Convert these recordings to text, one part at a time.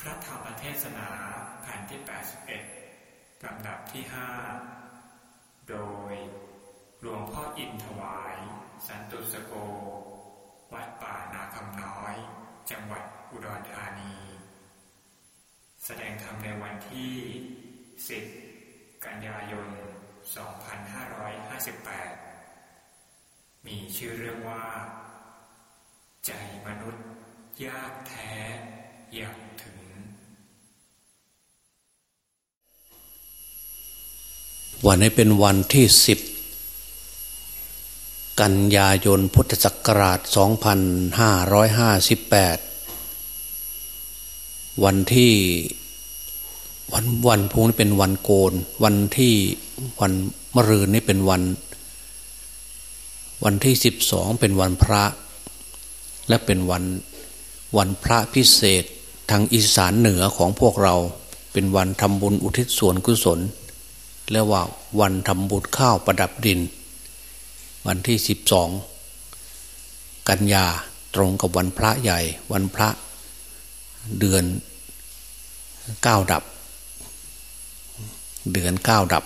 พระธรรมเทศนาแผ่นที่ 81 ลำดับที่ 5 โดยหลวงพ่ออินถวาย สันตุสโก วัดป่านาคำน้อย จังหวัดอุดรธานี แสดงธรรมในวันที่ 10 กันยายน 2558 มีชื่อเรื่องว่า ใจมนุษย์ ยากแท้อยากถึง วันนี้เป็นวันที่สิบกันยายนพุทธศักราช 2558 วันที่วันวันพุ่งนี้เป็นวันโกน วันที่วันมะรืนนี้เป็นวัน วันที่สิบสองเป็นวันพระ และเป็นวันวันพระพิเศษทางอีสานเหนือของพวกเรา เป็นวันทำบุญอุทิศส่วนกุศล เรียกว่าวันทำบุญข้าวประดับดิน วันที่สิบสองกันยาตรงกับวันพระใหญ่ วันพระเดือนเก้าดับ เดือนเก้าดับ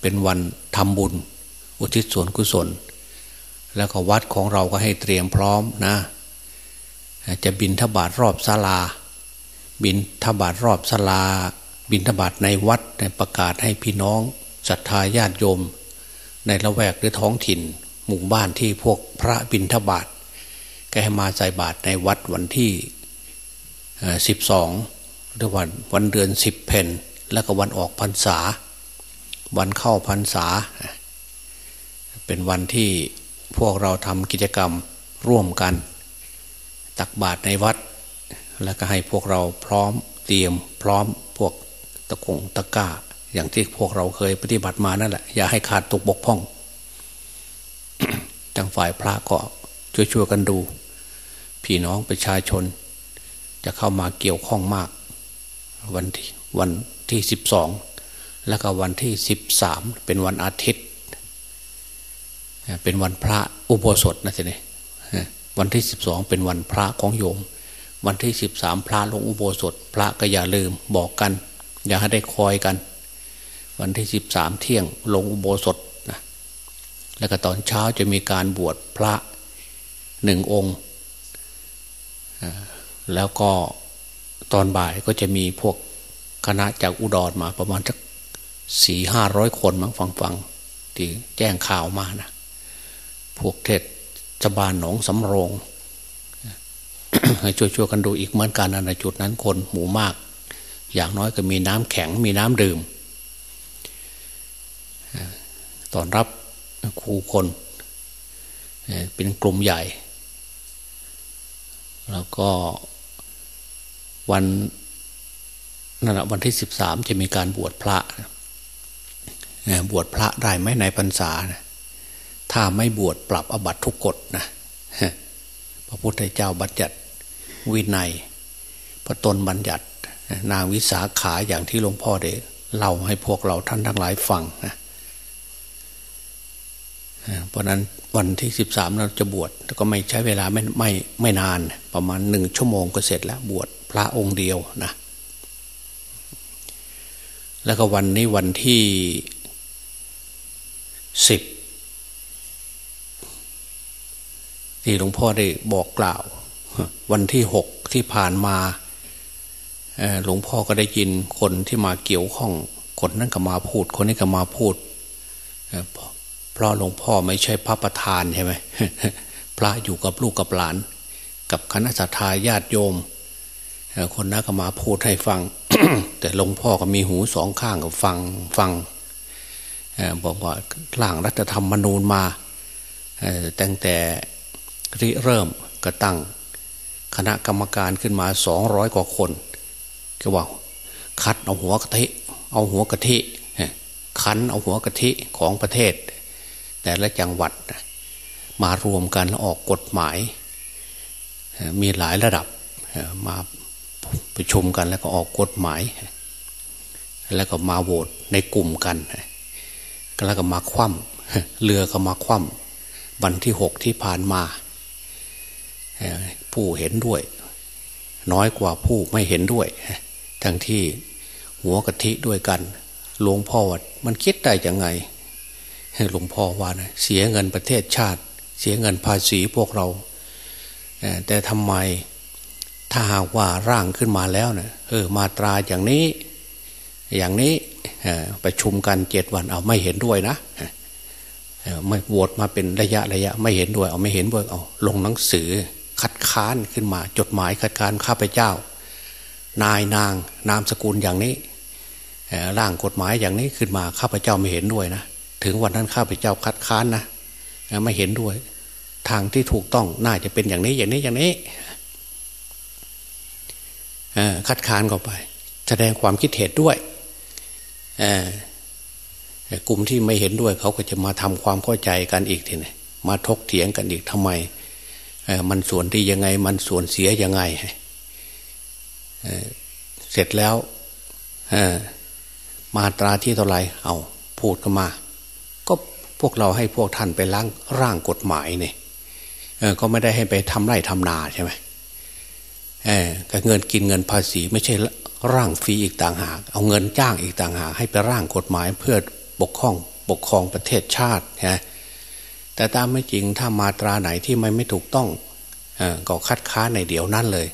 เป็นวันทำบุญ อุทิศส่วนกุศล แล้วก็วัดของเราก็ให้เตรียมพร้อมนะ จะบินทบาทรอบศาลา บินทบาทรอบศาลา บินทบาทในวัดในประกาศให้พี่น้องศรัทธาญาติโยม ในละแวกหรือท้องถิ่น หมู่บ้านที่พวกพระบินทบาทก็ให้มาใส่บาตรในวัดวันที่สิบสองหรือวันวันเดือนสิบเพนแล้วก็วันออกพรรษา วันเข้าพรรษา เป็นวันที่พวกเราทำกิจกรรมร่วมกัน ตักบาตรในวัด แล้วก็ให้พวกเราพร้อมเตรียมพร้อมพวก ตะกงตะก้า อย่างที่พวกเราเคยปฏิบัติมานั่นแหละอย่าให้ขาดตกบกพร่องทางฝ่ายพระก็ช่วยๆกันดู พี่น้องประชาชน จะเข้ามาเกี่ยวข้องมาก วันที่วันที่สิบสองแล้วก็วันที่สิบสามเป็นวันอาทิตย์ เป็นวันพระอุโบสถนะทีนี้วันที่สิบสองเป็นวันพระของโยม วันที่สิบสามพระลงอุโบสถ พระก็อย่าลืมบอกกัน อย่าให้ได้คอยกัน วันที่สิบสามเที่ยงลงอุโบสถนะแล้วก็ตอนเช้าจะมีการบวชพระหนึ่งองค์ แล้วก็ตอนบ่ายก็จะมีพวกคณะจากอุดรมาประมาณสักสี่ห้าร้อยคนมั้งฟังฟังที่แจ้งข่าวมานะ พวกเทศจบานหนองสำโรงให้ช่วยๆกันดูอีกเหมือนกันในจุดนั้นคนหมู่มาก อย่างน้อยก็มีน้ำแข็งมีน้ำดื่มตอนรับครูคน เป็นกลุ่มใหญ่ แล้วก็วันนั่นแหะวันที่สิบสามจะมีการบวชพระบวชพระได้ไหมในพรรษานะถ้าไม่บวชปรับอบัตทุกกฎนะพระพุทธเจ้าบัญญัติวินัยพระตนบัญญัติ นางวิสาขาอย่างที่หลวงพ่อได้เล่าให้พวกเราท่านทั้งหลายฟังนะเพราะนั้นวันที่สิบสามเราจะบวชก็ไม่ใช้เวลาไม่ไม่ไม่นาน ประมาณหนึ่งชั่วโมงก็เสร็จแล้วบวชพระองค์เดียวนะ แล้วก็วันนี้วันที่สิบที่หลวงพ่อได้บอกกล่าว วันที่หกที่ผ่านมา หลวงพ่อก็ได้ยินคนที่มาเกี่ยวข้อง คนนั้นก็มาพูด คนนี้ก็มาพูดเพราะหลวงพ่อไม่ใช่พระประธานใช่ไหมพระอยู่กับลูกกับหลาน กับคณะสัตยาญาติโยมคนนั้นก็มาพูดให้ฟัง แต่หลวงพ่อก็มีหูสองข้างก็ฟังฟังบอกว่าหล่างรัฐธรรมนูญมาตั้งแต่ริเริ่มก็ตั้ง คณะกรรมการขึ้นมาสองร้อยกว่าคน ก็ว่าคัดเอาหัวกะทิเอาหัวกะทิคันเอาหัวกะทิของประเทศ แต่ละจังหวัดมารวมกันแล้วออกกฎหมาย มีหลายระดับมาประชุมกันแล้วก็ออกกฎหมาย แล้วก็มาโหวตในกลุ่มกันแล้วก็มาคว่ำเรือก็มาคว่ำวันที่หกที่ผ่านมา ผู้เห็นด้วย น้อยกว่าผู้ไม่เห็นด้วย ทั้งที่หัวกะทิด้วยกัน หลวงพ่อวัดมันคิดได้ยังไงหลวงพ่อว่านะเสียเงินประเทศชาติ เสียเงินภาษีพวกเรา แต่ทำไมถ้าหากว่าร่างขึ้นมาแล้วนะเออมาตราอย่างนี้ อย่างนี้ประชุมกันเจ็ดวันเอาไม่เห็นด้วยนะไม่โหวตมาเป็นระยะระยะ ไม่เห็นด้วย เอาไม่เห็นด้วยเอาลงหนังสือคัดค้านขึ้นมา จดหมายคัดค้านข้าพเจ้า นายนางนามสกุลอย่างนี้ร่างกฎหมายอย่างนี้ขึ้นมาข้าพเจ้าไม่เห็นด้วยนะถึงวันนั้นข้าพเจ้าคัดค้านนะไม่เห็นด้วย ทางที่ถูกต้องน่าจะเป็นอย่างนี้อย่างนี้อย่างนี้คัดค้านเข้าไป แสดงความคิดเห็นด้วยกลุ่มที่ไม่เห็นด้วยเขาก็จะมาทำความเข้าใจกันอีกทีนี้มาทกเถียงกันอีกทำไมมันส่วนที่ยังไง มันส่วนเสียยังไง เสร็จแล้วมาตราที่เท่าไรเอาพูดกันมา ก็พวกเราให้พวกท่านไปล้างร่างกฎหมายเนี่ยก็ไม่ได้ให้ไปทำไร่ทำนาใช่ไหมเออเงินกินเงินภาษีไม่ใช่ร่างฟรีอีกต่างหาก เอาเงินจ้างอีกต่างหากให้ไปร่างกฎหมายเพื่อปกครองปกครองประเทศชาตินะแต่ตามไม่จริงถ้ามาตราไหนที่ไม่ไม่ถูกต้องก็คัดค้านในเดี๋ยวนั้นเลย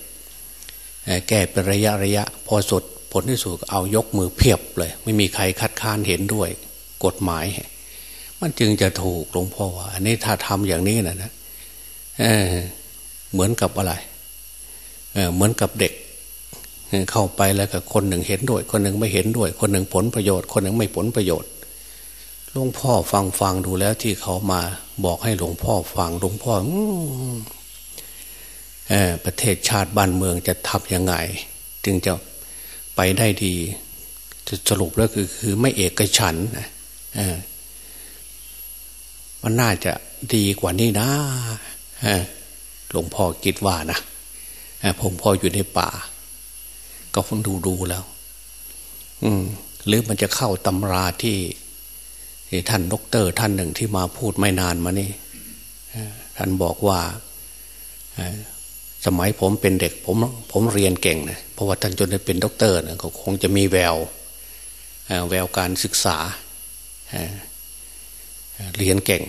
แก้เป็นระยะระยะ พอสุดผลที่สุดเอายกมือเพียบเลย ไม่มีใครคัดค้านเห็นด้วย กฎหมาย มันจึงจะถูกหลวงพ่อว่า อันนี้ถ้าทำอย่างนี้นะนะเเหมือนกับอะไรเเหมือนกับเด็กเข้าไปแล้วก็คนหนึ่งเห็นด้วย คนหนึ่งไม่เห็นด้วย คนหนึ่งผลประโยชน์ คนหนึ่งไม่ผลประโยชน์หลวงพ่อฟังฟังดูแล้วที่เขามาบอกให้หลวงพ่อฟังหลวงพ่อ ประเทศชาติบ้านเมืองจะทำยังไง จึงจะไปได้ดีสรุปแล้วคือคือไม่เอกฉันนะมันน่าจะดีกว่านี้นะหลวงพ่อคิดว่านะผมพออยู่ในป่า ก็ฟังดูดูแล้ว อืม หรือมันจะเข้าตำราที่ท่านดกเตอร์ท่านหนึ่งที่มาพูดไม่นานมานี่ท่านบอกว่า สมัยผมเป็นเด็กผมผมเรียนเก่งนะเพราะว่าท่านจนได้เป็นด็อกเตอร์นะก็คงจะมีแววแววการศึกษาเรียนเก่ง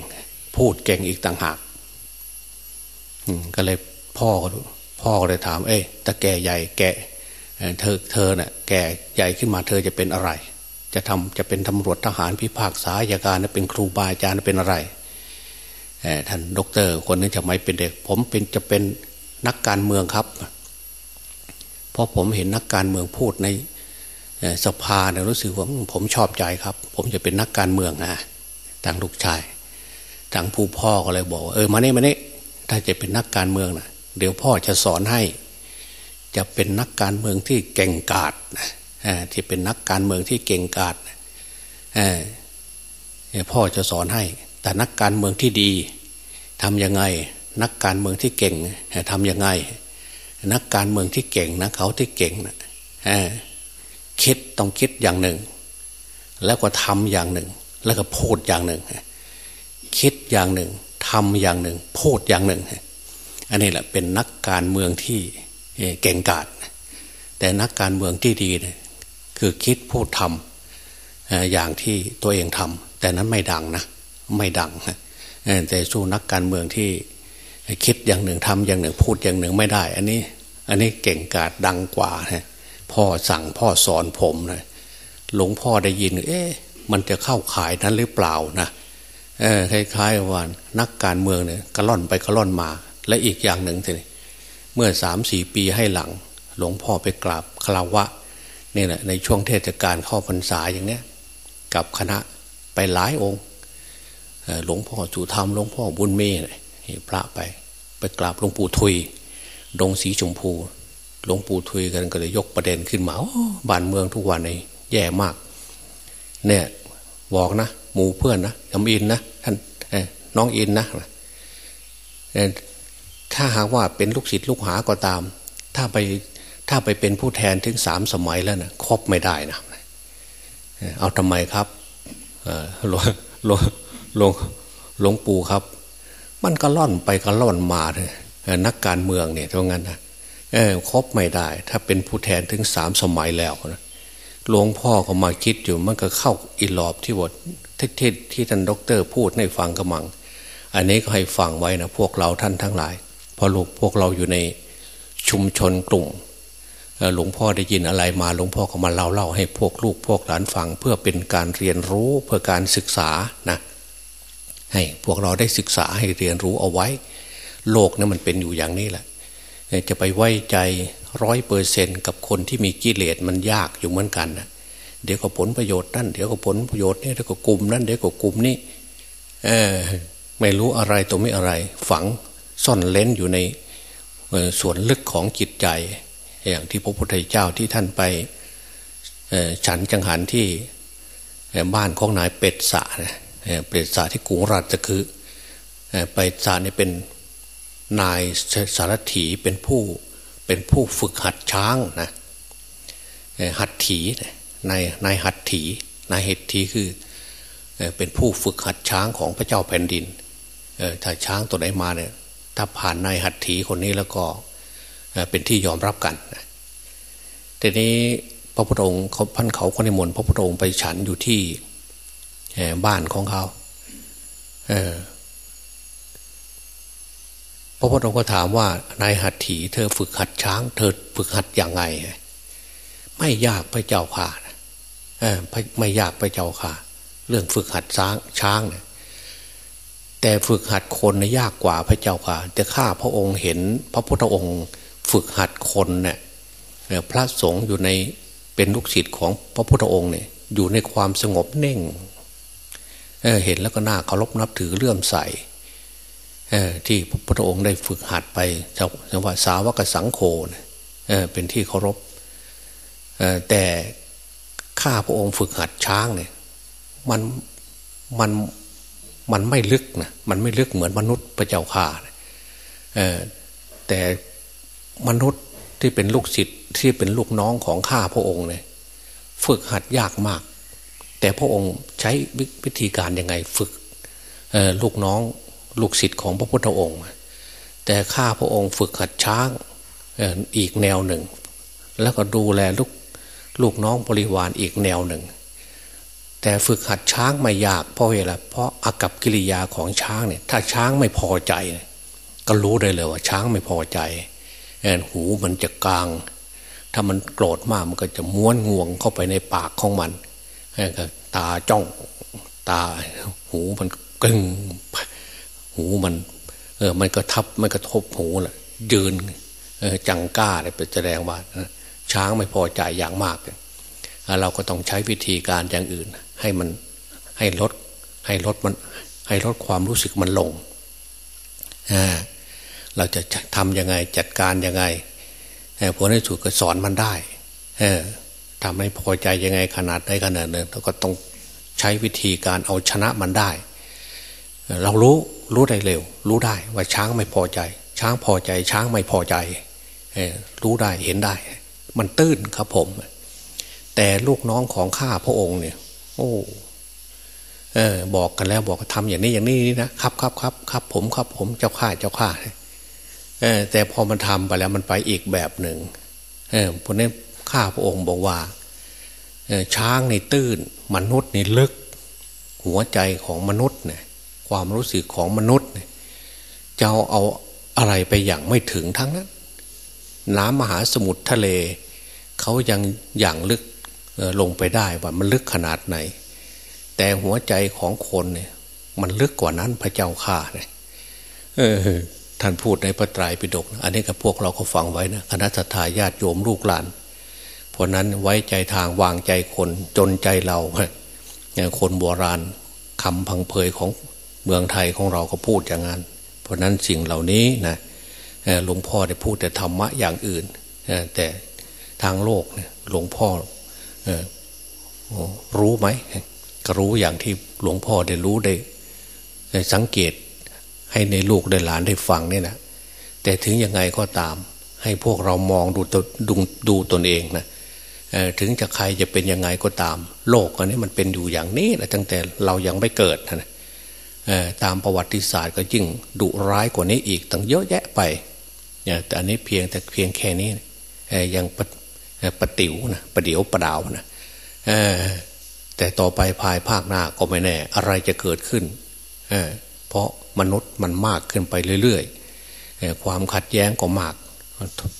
พูดเก่งอีกต่างหากก็เลยพ่อพ่อเลยถาม เอ้ตะแก่ใหญ่แก่เธอเธอเนะ่ะแก่ใหญ่ขึ้นมาเธอจะเป็นอะไร จะทำจะเป็นตำรวจทหารพิพากษาอัยการเป็นครูบาอาจารย์เป็นอะไรท่านด็อกเตอร์คนนี้จะไม่เป็นเด็ก ผมเป็นจะเป็น นักการเมืองครับ เพราะผมเห็นนักการเมืองพูดในสภาเนี่ยรู้สึกว่าผมชอบใจครับ ผมจะเป็นนักการเมืองนะทางลูกชายทางผู้พ่อก็เลยบอกเออมาเนี่มาเนี่ถ้าจะเป็นนักการเมืองนะเดี๋ยวพ่อจะสอนให้ จะเป็นนักการเมืองที่เก่งกาจที่เป็นนักการเมืองที่เก่งกาจพ่อจะสอนให้ แต่นักการเมืองที่ดีทำยังไง นักการเมืองที่เก่งทำยังไง นักการเมืองที่เก่งนะเขาที่เก่งนะคิดต้องคิดอย่างหนึ่ง แล้วก็ทำอย่างหนึ่ง แล้วก็พูดอย่างหนึ่ง คิดอย่างหนึ่งทำอย่างหนึ่ง พูดอย่างหนึ่ง อันนี้แหละเป็นนักการเมืองที่เก่งกาจแต่นักการเมืองที่ดีเนี่ยคือคิดพูดทำอย่างที่ตัวเองทำแต่นั้นไม่ดังนะ ไม่ดังแต่สู้นักการเมืองที่ คิดอย่างหนึ่งทำอย่างหนึ่งพูดอย่างหนึ่งไม่ได้ อันนี้ อันนี้เก่งกาจดังกว่านะพ่อสั่งพ่อสอนผมนะหลวงพ่อได้ยิน เอ๊ะมันจะเข้าขายนั้นหรือเปล่านะเออคล้ายๆว่านักการเมืองเนี่ยกระล่อนไปกระล่อนมา และอีกอย่างหนึ่งทีเมื่อสามสี่ปีให้หลัง หลวงพ่อไปกราบคารวะนี่แหละในช่วงเทศกาลเข้าพรรษาอย่างเนี้ยกับคณะไปหลายองค์หลวงพ่อสุธรรมหลวงพ่อบุญเมย์พระไป ไปกราบหลวงปู่ทุย ดงสีชมพูหลวงปู่ทุยกันก็เลยยกประเด็นขึ้นมาบ้านเมืองทุกวันนี้แย่มาก เนี่ยบอกนะหมู่เพื่อนนะยำอินนะท่านน้องอินนะถ้าหากว่าเป็นลูกศิษย์ลูกหาก็ตาม ถ้าไปถ้าไปเป็นผู้แทนถึงสามสมัยแล้วนะครบไม่ได้นะเอาทำไมครับหลวงหลวงหลวงหลวงปู่ครับ มันก็ล่อนไปก็ล่อนมาเลยนักการเมืองเนี่ยตรงนั้นนะเออครบไม่ได้ ถ้าเป็นผู้แทนถึงสามสมัยแล้วนะหลวงพ่อก็มาคิดอยู่มันก็เข้าอิหลอบที่บทที่ที่ท่านด็อกเตอร์พูดให้ฟังกระมัง อันนี้ก็ให้ฟังไว้นะพวกเราท่านทั้งหลายพอลูกพวกเราอยู่ในชุมชนกลุ่มหลวงพ่อได้ยินอะไรมาหลวงพ่อก็มาเล่าเล่าให้พวกลูกพวกหลานฟัง เพื่อเป็นการเรียนรู้เพื่อการศึกษานะ ให้พวกเราได้ศึกษาให้เรียนรู้เอาไว้ โลกนี่มันเป็นอยู่อย่างนี้แหละ จะไปไว้ใจร้อยเปอร์เซ็นต์กับคนที่มีกิเลสมันยากอยู่เหมือนกันนะเดี๋ยวก็ผลประโยชน์นั่นเดี๋ยวก็ผลประโยชน์นี่เดี๋ยวก็กลุ่มนั่นเดี๋ยวก็กลุ่มนี้เออไม่รู้อะไรตัวไม่อะไร ฝังซ่อนเล้นอยู่ในส่วนลึกของจิตใจ อย่างที่พระพุทธเจ้าที่ท่านไปฉันจังหันที่บ้านของนายเป็ดสะ เป็ดสะที่กรุงราชคือเป็ดสนี่เป็นนายสารถีเป็นผู้เป็นผู้ฝึกหัดช้างนะหัดถีนายนายหัดถีนายเหตุถีคือเป็นผู้ฝึกหัดช้างของพระเจ้าแผ่นดินถ้าช้างตัวไหนมาเนี่ยถ้าผ่านนายหัดถีคนนี้แล้วก็เป็นที่ยอมรับกันทีนี้พระพุทธองค์เขาพันเขาคนในมนพระพุทธองค์ไปฉันอยู่ที่ บ้านของเขาพระพุทธองค์ก็ถามว่านายหัตถีเธอฝึกหัดช้าง เธอฝึกหัดอย่างไง ไม่ยากพระเจ้าค่ะไม่ยากพระเจ้าค่ะ เรื่องฝึกหัดช้างช้างเนี่ยแต่ฝึกหัดคนนี่ยยากกว่าพระเจ้าค่ะ แต่ข้าพระองค์เห็น พระพุทธองค์ ฝึกหัดคนเนี่ยพระสงฆ์อยู่ในเป็นลูกศิษย์ของพระพุทธองค์เนี่ยอยู่ในความสงบเน่ง เเห็นแล้วก็น่าเคารพนับถือเลื่อมใสที่พระพุทธองค์ได้ฝึกหัดไปจังหวัดสาวกสังโฆเเป็นที่เคารพแต่ข้าพระองค์ฝึกหัดช้างเนี่ยมันมันมันไม่ลึกนะมันไม่ลึกเหมือนมนุษย์พระเจ้าข่าแต่มนุษย์ที่เป็นลูกศิษย์ที่เป็นลูกน้องของข้าพระองค์เนี่ยฝึกหัดยากมาก แต่พระองค์ใช้วิธีการยังไงฝึกลูกน้องลูกศิษย์ของพระพุทธองค์ แต่ข้าพระองค์ฝึกหัดช้างอีกแนวหนึ่ง แล้วก็ดูแลลูกลูกน้องบริวารอีกแนวหนึ่ง แต่ฝึกหัดช้างไม่ยากเพราะอะไรเพราะอากับกิริยาของช้างเนี่ยถ้าช้างไม่พอใจ ก็รู้ได้เลยว่าช้างไม่พอใจแอนหูมันจะกลาง ถ้ามันโกรธมากมันก็จะม้วนงวงเข้าไปในปากของมัน ก็ตาจ้องตาหูมันกึ่งหูมัน เออ มันก็ทับมันก็ทบหูแหละยืนจังก้าเนี่ยเป็นแสดงว่าช้างไม่พอใจอย่างมากเราก็ต้องใช้วิธีการอย่างอื่น ให้มันให้ลดให้ลดมันให้ลดความรู้สึกมันลงเราจะทำยังไงจัดการยังไงผลในสุดก็สอนมันได้ ทำให้พอใจยังไงขนาดใดขนาดหนึ่งเราก็ต้องใช้วิธีการเอาชนะมันได้ เรารู้รู้ได้เร็ว รู้ได้ว่าช้างไม่พอใจ ช้างพอใจ ช้างไม่พอใจ รู้ได้เห็นได้ มันตื้นครับผม แต่ลูกน้องของข้าพระองค์เนี่ย โอ้เออ บอกกันแล้วบอกทำอย่างนี้อย่างนี้นะครับครับครับครับผมครับผมเจ้าข้าเจ้าข้าเออแต่พอมันทำไปแล้วมันไปอีกแบบหนึ่งเออพวกนี้ ข้าพระองค์บอกว่าช้างในตื้น มนุษย์ในลึก หัวใจของมนุษย์เนี่ยความรู้สึกของมนุษย์เจะเอาอะไรไปอย่างไม่ถึงทั้งนั้น น้ำมหาสมุทรทะเล เขายังอย่างลึกลงไปได้ว่ามันลึกขนาดไหน แต่หัวใจของคนเนี่ยมันลึกกว่านั้นพระเจ้าข่าเนี่ยท่านพูดในพระไตรปิฎกอันนี้กับพวกเราก็ฟังไว้นะคณะทาญาติโยมลูกหลาน ราะนั้นไว้ใจทางวางใจคนจนใจเราคนโบราณคำพังเพยของเมืองไทยของเราก็พูดอย่างนั้น เพราะนั้นสิ่งเหล่านี้นะหลวงพ่อได้พูดแต่ธรรมะอย่างอื่น แต่ทางโลกหลวงพ่อรู้ไหมก็รู้อย่างที่หลวงพ่อได้รู้ได้สังเกตให้ในลูกได้หลานได้ฟังเนี่ยนะแต่ถึงยังไงก็ตาม ให้พวกเรามองดูดูดูตนเองนะ ถึงจะใครจะเป็นยังไงก็ตาม โลกอันนี้มันเป็นอยู่อย่างนี้นะตั้งแต่เรายังไม่เกิดนะตามประวัติศาสตร์ก็ยิ่งดุร้ายกว่านี้อีกตั้งเยอะแยะไปแต่อันนี้เพียงแต่เพียงแค่นี้ยังปะติ๋วนะประเดี๋ยวประดาวนะแต่ต่อไปภายภาคหน้าก็ไม่แน่ อะไรจะเกิดขึ้นเเพราะมนุษย์มันมากขึ้นไปเรื่อยๆความขัดแย้งก็มาก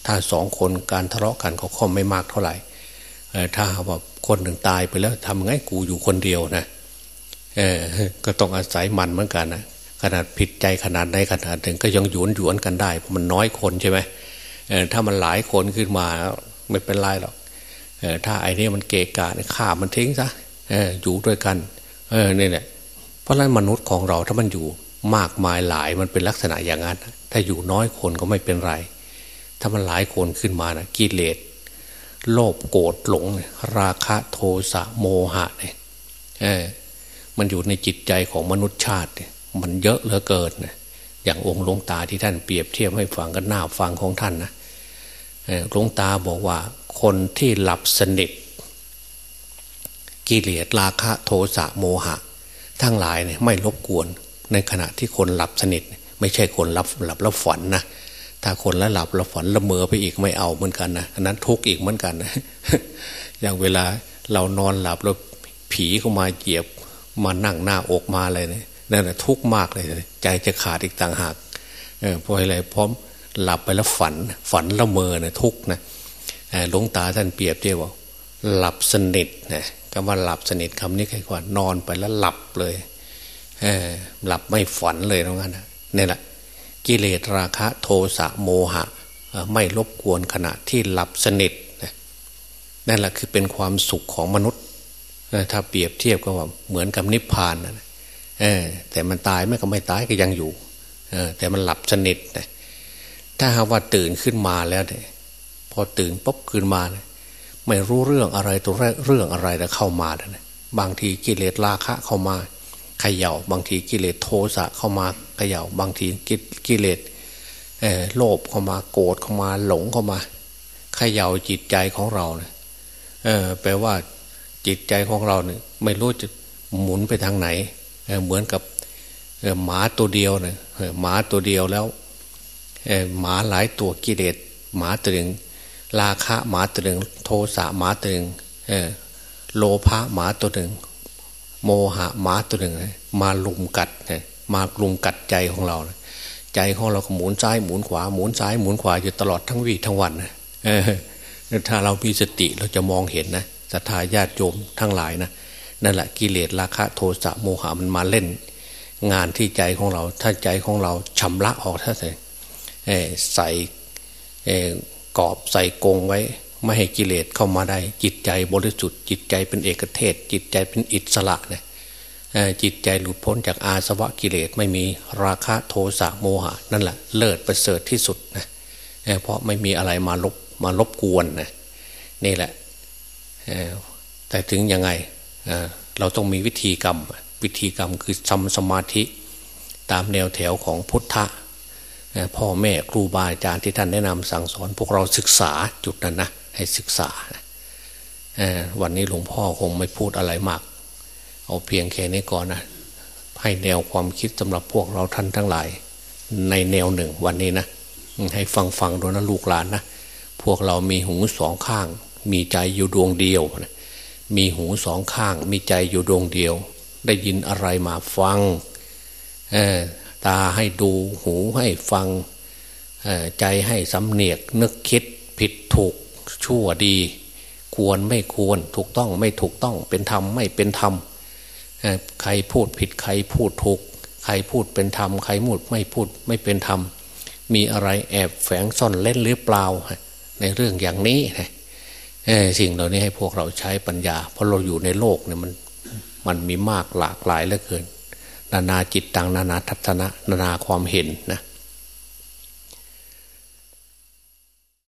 ถ้าสองคนการทะเลาะกันเขาค่อมไม่มากเท่าไหร่ ถ้าว่าคนหนึ่งตายไปแล้วทำไงกูอยู่คนเดียวนะก็ต้องอาศัยมันเหมือนกันนะขนาดผิดใจขนาดใดขนาดหนึ่งก็ยังหยวนหยวนกันได้เพราะมันน้อยคนใช่ไหมถ้ามันหลายคนขึ้นมาไม่เป็นไรหรอกถ้าไอ้นี่มันเกะกะฆ่ามันทิ้งซะอยู่ด้วยกัน เออนี่แหละเพราะฉะนั้นมนุษย์ของเราถ้ามันอยู่มากมายหลายมันเป็นลักษณะอย่างนั้น ถ้าอยู่น้อยคนก็ไม่เป็นไร ถ้ามันหลายคนขึ้นมานะกิเลส โลภโกรธหลง ราคะโทสะโมหะเนี่ยมันอยู่ในจิตใจของมนุษย์ชาติมันเยอะเหลือเกินนะอย่างองค์หลวงตาที่ท่านเปรียบเทียบให้ฟังก็น่าฟังของท่านนะหลวงตาบอกว่า คนที่หลับสนิทกิเลสราคะโทสะโมหะ ทั้งหลายเนี่ยไม่รบกวน ในขณะที่คนหลับสนิท ไม่ใช่คนหลับหลับแล้วฝันนะ ถ้าคนแล้วหลับล้วฝันละเมอไปอีกไม่เอาเหมือนกันนะอันนั้นทุกข์อีกเหมือนกันนะอย่างเวลาเรานอนหลับแล้วผีเข้ามาเหยียบมานั่งหน้าอกมาอะไรเนี่ยนั่นแหละทุกข์มากเลย ใจจะขาดอีกต่างหากเออพราะอะไรพร้อมหลับไปแล้วฝัน ฝันละเมอเนะทุกข์นะหลวงตาท่านเปรียบเทียบว่าหลับสนิทนะคำว่าหลับสนิทคำนี้ใครกว่านอนไปแล้วหลับเลยเหลับไม่ฝันเลยตรงนั้นนี่แหละ กิเลสราคะโทสะโมหะ ไม่รบกวนขณะที่หลับสนิทนั่นแหละคือเป็นความสุขของมนุษย์ถ้าเปรียบเทียบก็ว่าเหมือนกับนิพพานนะแต่มันตายไม่ก็ไม่ตายก็ยังอยู่แต่มันหลับสนิทนะถ้าหากว่าตื่นขึ้นมาแล้วเนี่ยพอตื่นปุ๊บขึ้นมาเนี่ยไม่รู้เรื่องอะไรตัวเรื่องอะไรแล้วเข้ามาเนี่ยบางทีกิเลสราคะเข้ามาขย่าบางทีกิเลสโทสะเข้ามา ขย่าบางทีกิเลสโลภเข้ามาโกรธเข้ามาหลงเข้ามาขย่าจิตใจของเราเนี่ยแปลว่าจิตใจของเราเนี่ยไม่รู้จะหมุนไปทางไหนเหมือนกับหมาตัวเดียวเนี่ยหมาตัวเดียวแล้วหมาหลายตัวกิเลสหมาตัวหนึ่งราคะหมาตัวหนึ่งโทสะหมาตัวหนึ่งโลภะหมาตัวหนึ่งโมหะหมาตัวหนึ่งมาลุมกัด มากลุมกัดใจของเรา ใจของเราก็หมุนซ้ายหมุนขวาหมุนซ้ายหมุนขวาอยู่ตลอดทั้งวีทั้งวันถ้าเรามีสติเราจะมองเห็นนะศรัทธาญาติโยมทั้งหลายนะนั่นแหละกิเลสราคะโทสะโมหะมันมาเล่น งานที่ใจของเรา ถ้าใจของเราชำระออกถ้าใส่ใส่กอบใส่กงไว้ ไม่ให้กิเลสเข้ามาได้ จิตใจบริสุทธิ์จิตใจเป็นเอกเทศ จิตใจเป็นอิสระเนี่ย จิตใจหลุดพ้นจากอาสวะกิเลสไม่มีราคะโทสะโมหะ นั่นแหละเลิศประเสริฐที่สุดนะเพราะไม่มีอะไรมาลบมาลบกวนนะนี่แหละแต่ถึงยังไงเราต้องมีวิธีกรรม วิธีกรรมคือทำสมาธิตามแนวแถวของพุทธะพ่อแม่ครูบาอาจารย์ที่ท่านแนะนำสั่งสอนพวกเราศึกษาจุดนั้นนะให้ศึกษาวันนี้หลวงพ่อคงไม่พูดอะไรมาก เอาเพียงแค่นี้ก่อนนะให้แนวความคิดสำหรับพวกเราท่านทั้งหลาย ในแนวหนึ่งวันนี้นะให้ฟังฟังดูนะลูกหลานนะพวกเรามีหูสองข้าง มีใจอยู่ดวงเดียวนะมีหูสองข้าง มีใจอยู่ดวงเดียว ได้ยินอะไรมาฟังตาให้ดูหูให้ฟังใจให้สำเนียกนึกคิดผิดถูกชั่วดี ควรไม่ควรถูกต้องไม่ถูกต้องเป็นธรรมไม่เป็นธรรม ใครพูดผิดใครพูดถูก ใครพูดเป็นธรรมใครพูดไม่พูดไม่เป็นธรรม มีอะไรแอบแฝงซ่อนเล่นหรือเปล่า ในเรื่องอย่างนี้สิ่งเหล่านี้ให้พวกเราใช้ปัญญา เพราะเราอยู่ในโลกเนี่ยมันมันมีมากหลากหลายเหลือเกิน นานาจิตตังนานาทัศนะนานาความเห็นนะ